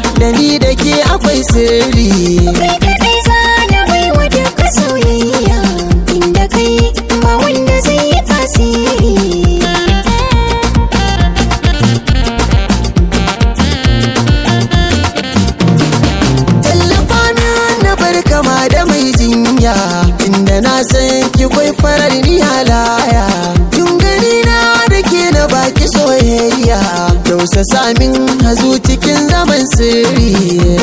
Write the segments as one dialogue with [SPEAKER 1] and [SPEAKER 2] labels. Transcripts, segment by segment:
[SPEAKER 1] da ke akwai sirri
[SPEAKER 2] Kai kaɗai za na bai wa duka soyayya inda kai ba wanda zai yi tasiri.
[SPEAKER 1] tallafa min na bar kama da mai jinya inda na san ki kwai farar ni halaya tausasa min hazu cikin zaman sirri.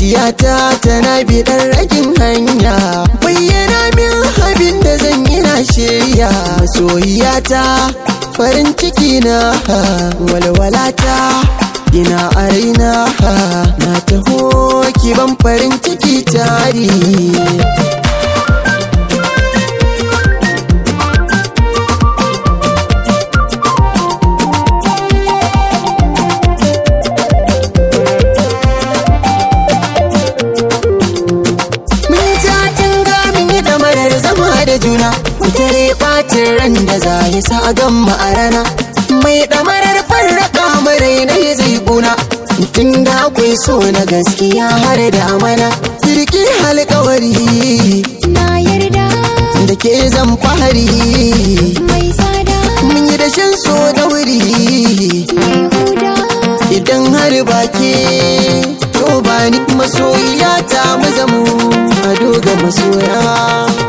[SPEAKER 1] Zuciyata tana biɗar ragin hanya. Bayyana min abin da zan yi na shirya. Soyiyata farin ciki na walwalata ina a raina na taho kiban farin ciki tari. Tare ɓacin ran da za ya sa gamma a rana. Mai ɗamarar farraka marai na zai guna. Tun da akwai so na gaskiya har da amana. Sirki alƙawari
[SPEAKER 2] Na yarda.
[SPEAKER 1] Da ke zan fahari
[SPEAKER 2] Mai tsada.
[SPEAKER 1] Mun yi so da wuri. Idan har bake To ba ni masoyiya ta mazamu Ado ga masoya.